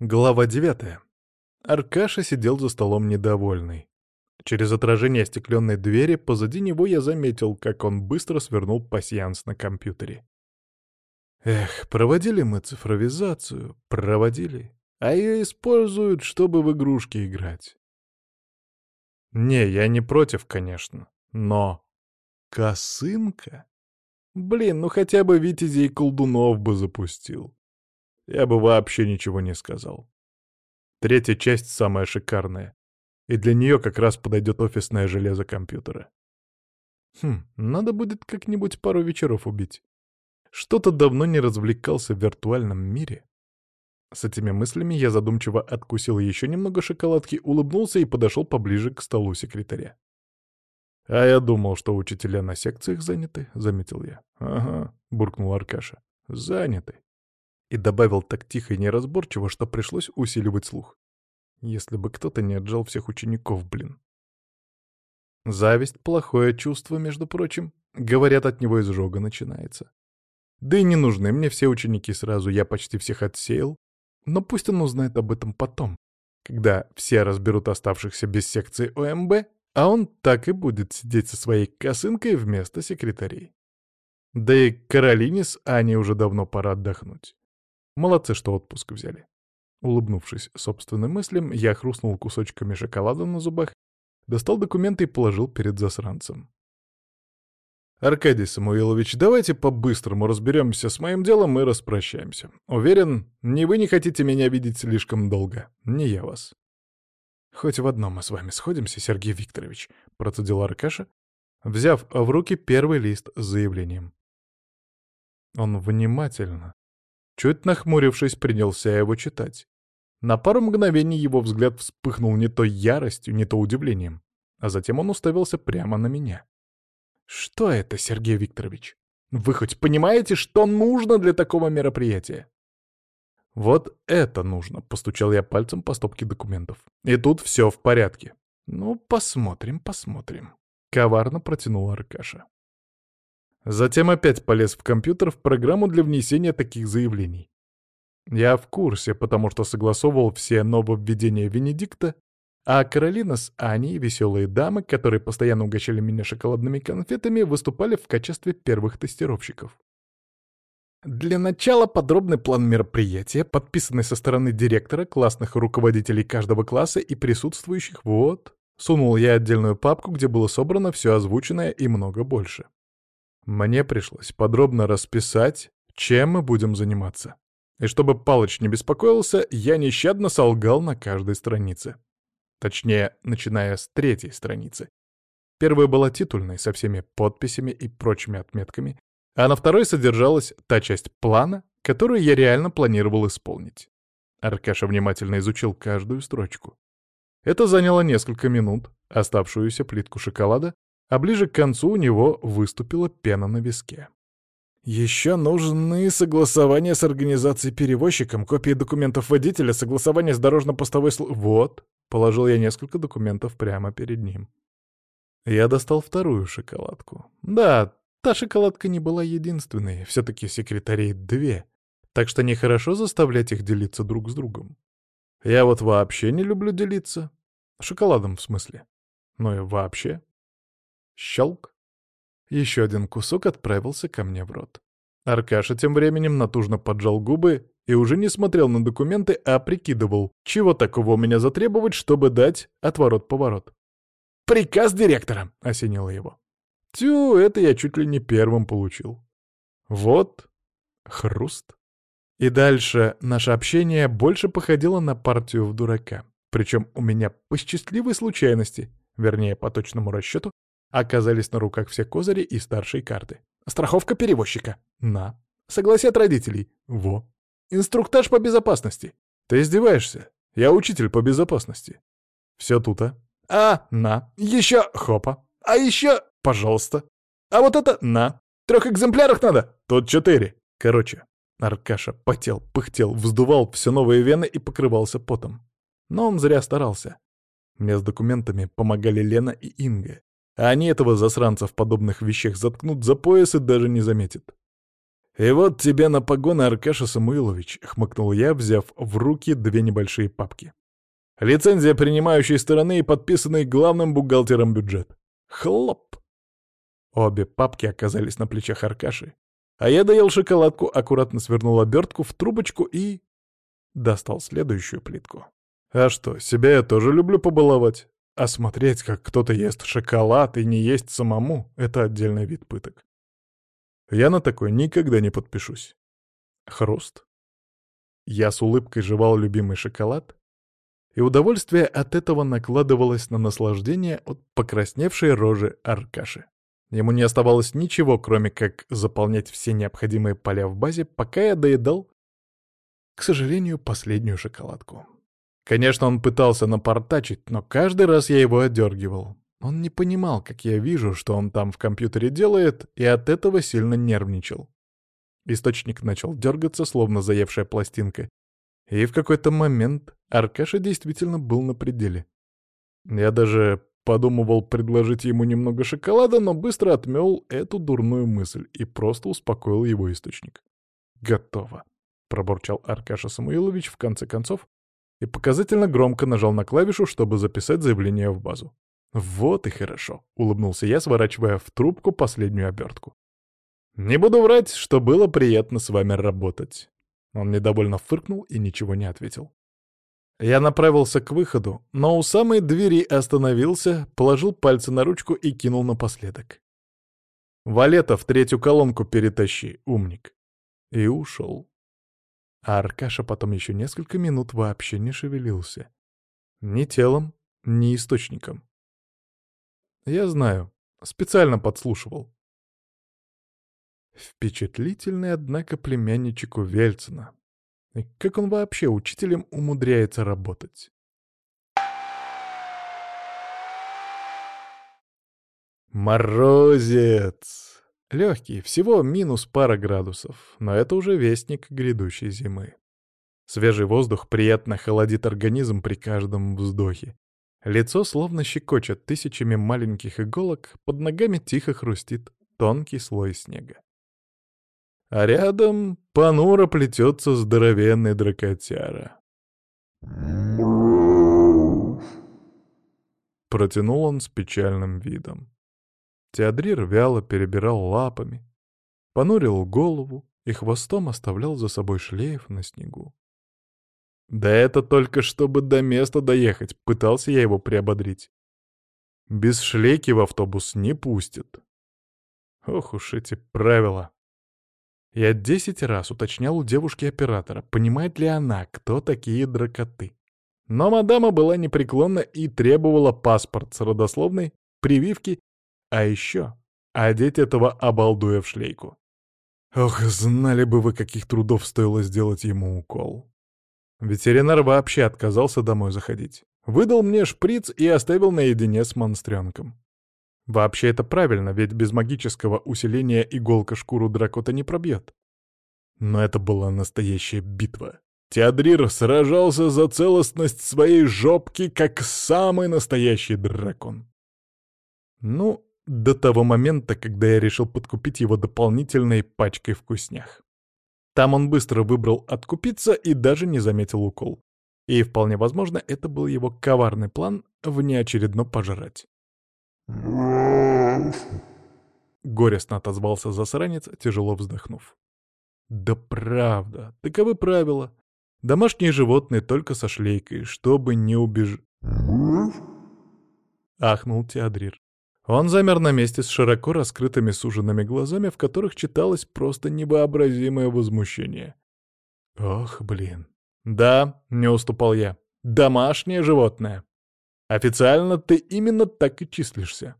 Глава девятая. Аркаша сидел за столом недовольный. Через отражение остекленной двери позади него я заметил, как он быстро свернул пасьянс на компьютере. Эх, проводили мы цифровизацию, проводили, а ее используют, чтобы в игрушки играть. Не, я не против, конечно, но... Косынка? Блин, ну хотя бы Витязей колдунов бы запустил. Я бы вообще ничего не сказал. Третья часть самая шикарная. И для нее как раз подойдет офисное железо компьютера. Хм, надо будет как-нибудь пару вечеров убить. Что-то давно не развлекался в виртуальном мире. С этими мыслями я задумчиво откусил еще немного шоколадки, улыбнулся и подошел поближе к столу секретаря. «А я думал, что учителя на секциях заняты», — заметил я. «Ага», — буркнул Аркаша. «Заняты». И добавил так тихо и неразборчиво, что пришлось усиливать слух. Если бы кто-то не отжал всех учеников, блин. Зависть — плохое чувство, между прочим. Говорят, от него изжога начинается. Да и не нужны мне все ученики сразу, я почти всех отсеял. Но пусть он узнает об этом потом, когда все разберут оставшихся без секции ОМБ, а он так и будет сидеть со своей косынкой вместо секретарей. Да и Каролине с Аней уже давно пора отдохнуть. Молодцы, что отпуск взяли. Улыбнувшись собственным мыслям, я хрустнул кусочками шоколада на зубах, достал документы и положил перед засранцем. «Аркадий Самуилович, давайте по-быстрому разберемся с моим делом и распрощаемся. Уверен, ни вы не хотите меня видеть слишком долго, ни я вас». «Хоть в одном мы с вами сходимся, Сергей Викторович», — процедил Аркаша, взяв в руки первый лист с заявлением. Он внимательно, чуть нахмурившись, принялся его читать. На пару мгновений его взгляд вспыхнул не то яростью, не то удивлением, а затем он уставился прямо на меня. Что это, Сергей Викторович? Вы хоть понимаете, что нужно для такого мероприятия? Вот это нужно, постучал я пальцем по стопке документов. И тут все в порядке. Ну, посмотрим, посмотрим. Коварно протянул Аркаша. Затем опять полез в компьютер в программу для внесения таких заявлений. Я в курсе, потому что согласовывал все нововведения Венедикта а Каролина с Аней, веселые дамы, которые постоянно угощали меня шоколадными конфетами, выступали в качестве первых тестировщиков. Для начала подробный план мероприятия, подписанный со стороны директора, классных руководителей каждого класса и присутствующих, вот. Сунул я отдельную папку, где было собрано все озвученное и много больше. Мне пришлось подробно расписать, чем мы будем заниматься. И чтобы Палыч не беспокоился, я нещадно солгал на каждой странице. Точнее, начиная с третьей страницы. Первая была титульной, со всеми подписями и прочими отметками, а на второй содержалась та часть плана, которую я реально планировал исполнить. Аркаша внимательно изучил каждую строчку. Это заняло несколько минут, оставшуюся плитку шоколада, а ближе к концу у него выступила пена на виске. Еще нужны согласования с организацией перевозчиком, копии документов водителя, согласование с дорожно-постовой службой. Вот, Положил я несколько документов прямо перед ним. Я достал вторую шоколадку. Да, та шоколадка не была единственной, все-таки секретарей две, так что нехорошо заставлять их делиться друг с другом. Я вот вообще не люблю делиться. Шоколадом, в смысле. Ну и вообще. Щелк. Еще один кусок отправился ко мне в рот. Аркаша тем временем натужно поджал губы и уже не смотрел на документы, а прикидывал, чего такого у меня затребовать, чтобы дать отворот-поворот. «Приказ директора!» — осенило его. Тю, это я чуть ли не первым получил. Вот, хруст. И дальше наше общение больше походило на партию в дурака. Причем у меня по счастливой случайности, вернее, по точному расчету, оказались на руках все козыри и старшие карты. Страховка перевозчика. На. Согласие родителей. Во. Инструктаж по безопасности. Ты издеваешься? Я учитель по безопасности. Все тут, а? А, на. Еще хопа. А еще, пожалуйста. А вот это на. Трех экземплярах надо. Тут четыре. Короче, Аркаша потел, пыхтел, вздувал все новые вены и покрывался потом. Но он зря старался. Мне с документами помогали Лена и Инга. А они этого засранца в подобных вещах заткнут за пояс и даже не заметят. «И вот тебе на погоны, Аркаша Самуилович», — хмыкнул я, взяв в руки две небольшие папки. «Лицензия принимающей стороны и подписанный главным бухгалтером бюджет. Хлоп!» Обе папки оказались на плечах Аркаши, а я доел шоколадку, аккуратно свернул обертку в трубочку и... достал следующую плитку. А что, себя я тоже люблю побаловать. А смотреть, как кто-то ест шоколад и не есть самому — это отдельный вид пыток. Я на такой никогда не подпишусь. Хруст. Я с улыбкой жевал любимый шоколад, и удовольствие от этого накладывалось на наслаждение от покрасневшей рожи Аркаши. Ему не оставалось ничего, кроме как заполнять все необходимые поля в базе, пока я доедал, к сожалению, последнюю шоколадку. Конечно, он пытался напортачить, но каждый раз я его отдергивал. Он не понимал, как я вижу, что он там в компьютере делает, и от этого сильно нервничал. Источник начал дергаться, словно заевшая пластинка. И в какой-то момент Аркаша действительно был на пределе. Я даже подумывал предложить ему немного шоколада, но быстро отмел эту дурную мысль и просто успокоил его источник. «Готово», — пробурчал Аркаша Самуилович в конце концов и показательно громко нажал на клавишу, чтобы записать заявление в базу. «Вот и хорошо», — улыбнулся я, сворачивая в трубку последнюю обертку. «Не буду врать, что было приятно с вами работать». Он недовольно фыркнул и ничего не ответил. Я направился к выходу, но у самой двери остановился, положил пальцы на ручку и кинул напоследок. «Валета в третью колонку перетащи, умник». И ушел. А Аркаша потом еще несколько минут вообще не шевелился. Ни телом, ни источником. Я знаю. Специально подслушивал. Впечатлительный, однако, племянничек у Вельцина. И как он вообще учителем умудряется работать? Морозец! Легкий, всего минус пара градусов, но это уже вестник грядущей зимы. Свежий воздух приятно холодит организм при каждом вздохе. Лицо словно щекочет тысячами маленьких иголок, под ногами тихо хрустит тонкий слой снега. А рядом понуро плетется здоровенный дракотяра. Протянул он с печальным видом. Теодрир вяло перебирал лапами, понурил голову и хвостом оставлял за собой шлейф на снегу. Да это только чтобы до места доехать, пытался я его приободрить. Без шлейки в автобус не пустят. Ох уж эти правила. Я десять раз уточнял у девушки-оператора, понимает ли она, кто такие дракоты. Но мадама была непреклонна и требовала паспорт с родословной, прививки, а еще одеть этого обалдуя в шлейку. Ох, знали бы вы, каких трудов стоило сделать ему укол. Ветеринар вообще отказался домой заходить. Выдал мне шприц и оставил наедине с монстренком. Вообще это правильно, ведь без магического усиления иголка шкуру дракота не пробьет. Но это была настоящая битва. Теодрир сражался за целостность своей жопки, как самый настоящий дракон. Ну, до того момента, когда я решил подкупить его дополнительной пачкой вкуснях. Там он быстро выбрал откупиться и даже не заметил укол. И вполне возможно, это был его коварный план внеочередно пожрать. Горестно отозвался засранец, тяжело вздохнув. Да правда, таковы правила. Домашние животные только со шлейкой, чтобы не убеж... Ахнул Теодрир. Он замер на месте с широко раскрытыми суженными глазами, в которых читалось просто невообразимое возмущение. «Ох, блин. Да, не уступал я. Домашнее животное. Официально ты именно так и числишься».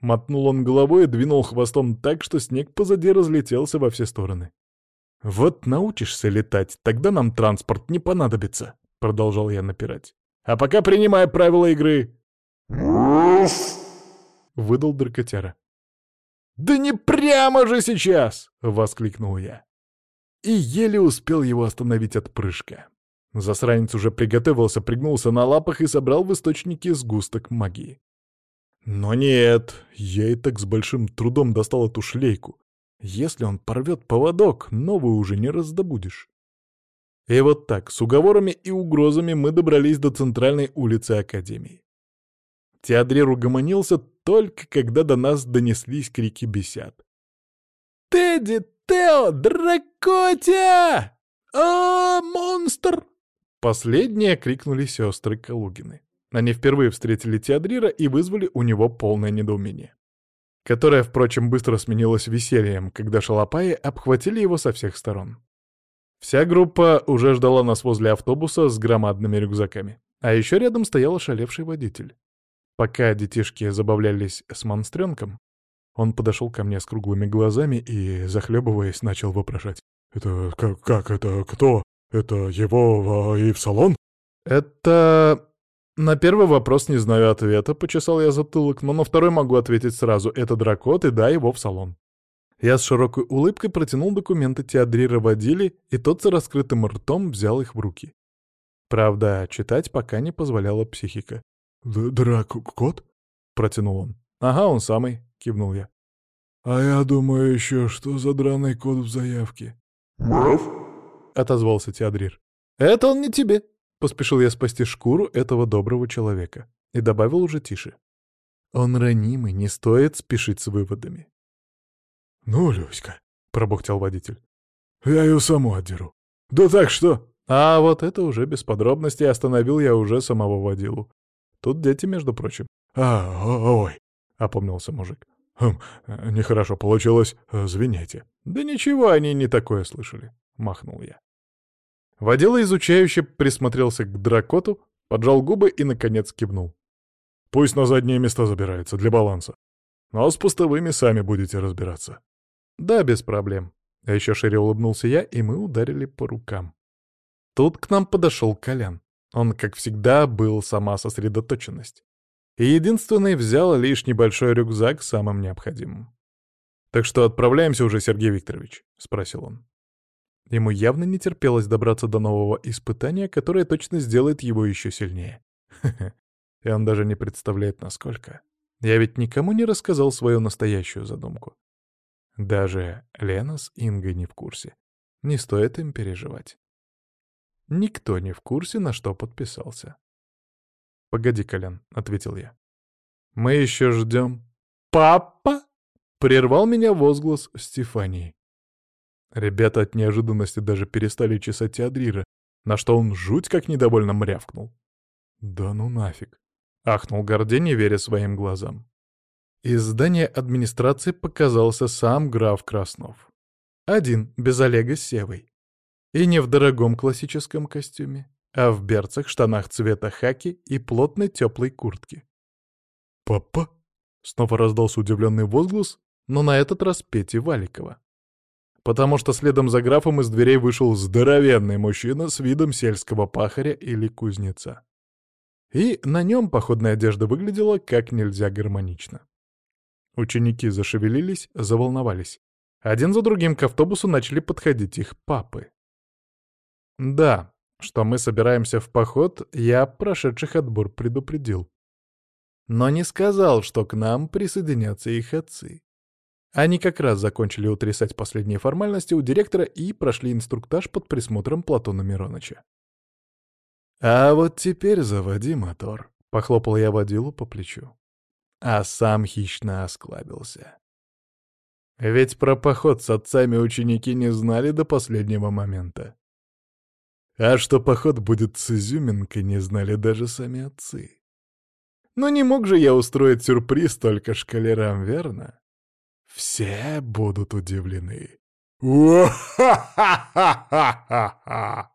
Мотнул он головой и двинул хвостом так, что снег позади разлетелся во все стороны. «Вот научишься летать, тогда нам транспорт не понадобится», — продолжал я напирать. «А пока принимай правила игры. Выдал дракотяра. «Да не прямо же сейчас!» — воскликнул я. И еле успел его остановить от прыжка. Засранец уже приготовился, пригнулся на лапах и собрал в источнике сгусток магии. Но нет, я и так с большим трудом достал эту шлейку. Если он порвет поводок, новый уже не раздобудешь. И вот так, с уговорами и угрозами мы добрались до центральной улицы Академии. Теодрир угомонился только когда до нас донеслись крики бесяд. «Тедди! Тео! Дракотя! А, монстр!» Последние крикнули сестры Калугины. Они впервые встретили Теодрира и вызвали у него полное недоумение. Которое, впрочем, быстро сменилось весельем, когда шалопаи обхватили его со всех сторон. Вся группа уже ждала нас возле автобуса с громадными рюкзаками. А еще рядом стоял ошалевший водитель. Пока детишки забавлялись с монстренком, он подошел ко мне с круглыми глазами и, захлебываясь, начал вопрошать. «Это как, как это? Кто? Это его и в салон?» «Это...» На первый вопрос не знаю ответа, почесал я затылок, но на второй могу ответить сразу. Это дракот, и да, его в салон. Я с широкой улыбкой протянул документы Теодрира водили, и тот с раскрытым ртом взял их в руки. Правда, читать пока не позволяла психика. «Дракот?» — протянул он. «Ага, он самый», — кивнул я. «А я думаю еще, что за драный код в заявке». «Мрав?» — отозвался Теодрир. «Это он не тебе», — поспешил я спасти шкуру этого доброго человека. И добавил уже тише. «Он ранимый, не стоит спешить с выводами». «Ну, Люська», — пробухтел водитель, — «я ее саму отдеру. Да так что...» А вот это уже без подробностей остановил я уже самого водилу. Тут дети, между прочим. «А, ой», — опомнился мужик. «Хм, нехорошо получилось, извините». «Да ничего, они не такое слышали», — махнул я. Водила изучающе присмотрелся к дракоту, поджал губы и, наконец, кивнул. «Пусть на задние места забирается, для баланса. Но с пустовыми сами будете разбираться». «Да, без проблем». А еще шире улыбнулся я, и мы ударили по рукам. Тут к нам подошел Колян. Он, как всегда, был сама сосредоточенность. И единственный взял лишь небольшой рюкзак с самым необходимым. «Так что отправляемся уже, Сергей Викторович?» — спросил он. Ему явно не терпелось добраться до нового испытания, которое точно сделает его еще сильнее. И он даже не представляет, насколько. Я ведь никому не рассказал свою настоящую задумку. Даже Лена с Ингой не в курсе. Не стоит им переживать. Никто не в курсе, на что подписался. «Погоди, Колян», — ответил я. «Мы еще ждем». «Папа!» — прервал меня возглас Стефании. Ребята от неожиданности даже перестали чесать Теодрира, на что он жуть как недовольно мрявкнул. «Да ну нафиг!» — ахнул Гордей, не веря своим глазам. Из здания администрации показался сам граф Краснов. Один, без Олега с Севой. И не в дорогом классическом костюме, а в берцах, штанах цвета хаки и плотной теплой куртке. «Папа?» — снова раздался удивленный возглас, но на этот раз Пети Валикова. Потому что следом за графом из дверей вышел здоровенный мужчина с видом сельского пахаря или кузнеца. И на нем походная одежда выглядела как нельзя гармонично. Ученики зашевелились, заволновались. Один за другим к автобусу начали подходить их папы. Да, что мы собираемся в поход, я прошедших отбор предупредил. Но не сказал, что к нам присоединятся их отцы. Они как раз закончили утрясать последние формальности у директора и прошли инструктаж под присмотром Платона Мироныча. «А вот теперь заводи мотор», — похлопал я водилу по плечу. А сам хищно осклабился. Ведь про поход с отцами ученики не знали до последнего момента. А что поход будет с изюминкой, не знали даже сами отцы. Но не мог же я устроить сюрприз только шкалерам, верно? Все будут удивлены. «Уа-ха-ха-ха-ха-ха!»